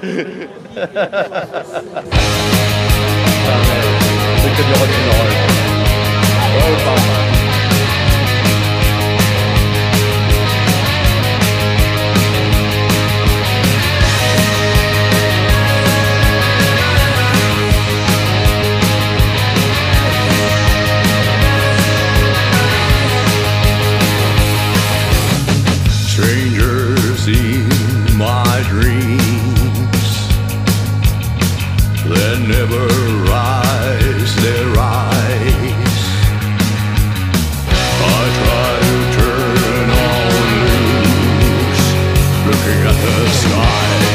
C'est que du rock'n'roll. Pardon. Strangers in my dreams. at the sky.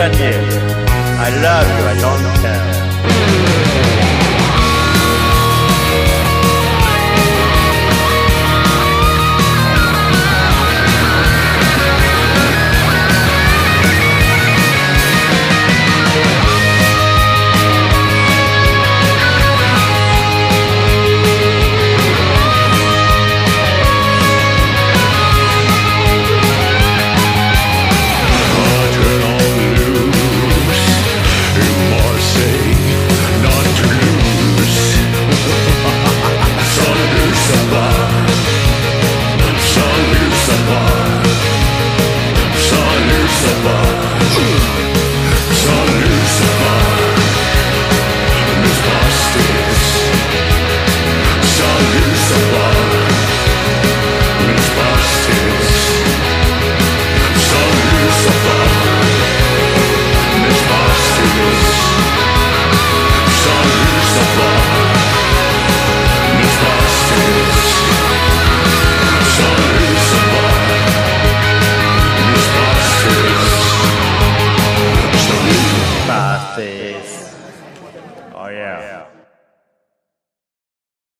Got you. I love you, I don't care. Oh, yeah. Oh, yeah.